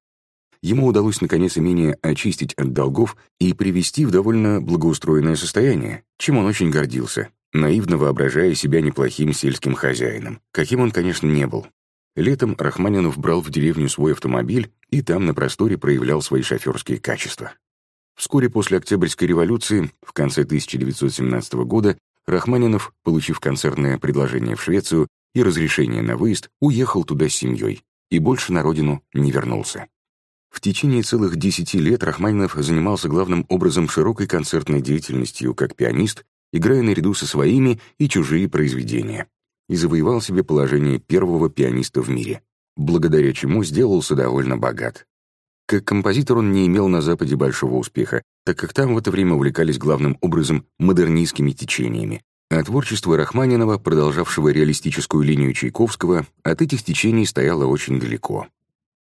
Ему удалось, наконец, имение очистить от долгов и привести в довольно благоустроенное состояние, чем он очень гордился, наивно воображая себя неплохим сельским хозяином, каким он, конечно, не был. Летом Рахманинов брал в деревню свой автомобиль и там на просторе проявлял свои шоферские качества. Вскоре после Октябрьской революции, в конце 1917 года, Рахманинов, получив концертное предложение в Швецию и разрешение на выезд, уехал туда с семьей и больше на родину не вернулся. В течение целых десяти лет Рахманинов занимался главным образом широкой концертной деятельностью как пианист, играя наряду со своими и чужие произведения, и завоевал себе положение первого пианиста в мире, благодаря чему сделался довольно богат. Как композитор он не имел на Западе большого успеха, так как там в это время увлекались главным образом модернистскими течениями. А творчество Рахманинова, продолжавшего реалистическую линию Чайковского, от этих течений стояло очень далеко.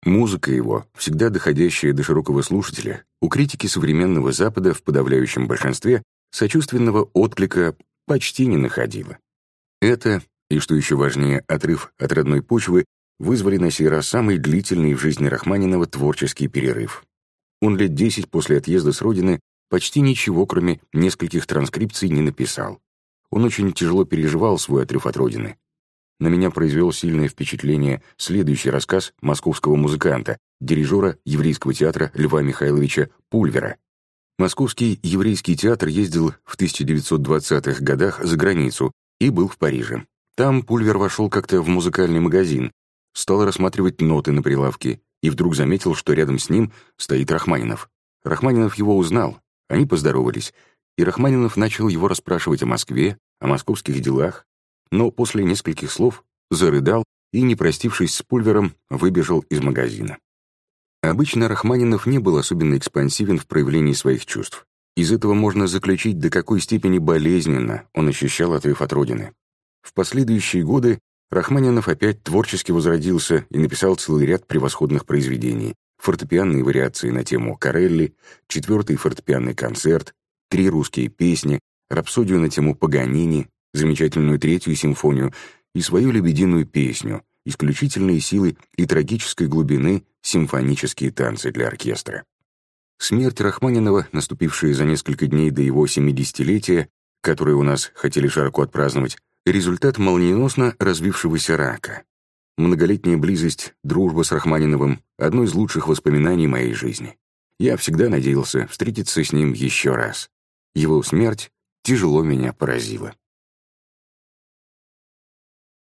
Музыка его, всегда доходящая до широкого слушателя, у критики современного Запада в подавляющем большинстве сочувственного отклика почти не находила. Это, и что еще важнее, отрыв от родной почвы, вызвали на сей раз самый длительный в жизни Рахманинова творческий перерыв. Он лет десять после отъезда с родины почти ничего, кроме нескольких транскрипций, не написал. Он очень тяжело переживал свой отрыв от родины. На меня произвел сильное впечатление следующий рассказ московского музыканта, дирижера еврейского театра Льва Михайловича Пульвера. Московский еврейский театр ездил в 1920-х годах за границу и был в Париже. Там Пульвер вошел как-то в музыкальный магазин, стал рассматривать ноты на прилавке и вдруг заметил, что рядом с ним стоит Рахманинов. Рахманинов его узнал, они поздоровались, и Рахманинов начал его расспрашивать о Москве, о московских делах, но после нескольких слов зарыдал и, не простившись с Пульвером, выбежал из магазина. Обычно Рахманинов не был особенно экспансивен в проявлении своих чувств. Из этого можно заключить, до какой степени болезненно он ощущал отрыв от родины. В последующие годы Рахманинов опять творчески возродился и написал целый ряд превосходных произведений. Фортепианные вариации на тему Карелли, четвертый фортепианный концерт, три русские песни, рапсодию на тему Паганини, замечательную третью симфонию и свою лебединую песню, исключительные силы и трагической глубины симфонические танцы для оркестра. Смерть Рахманинова, наступившая за несколько дней до его 70-летия, которое у нас хотели широко отпраздновать, результат молниеносно развившегося рака. Многолетняя близость, дружба с Рахманиновым — одно из лучших воспоминаний моей жизни. Я всегда надеялся встретиться с ним еще раз. Его смерть тяжело меня поразила.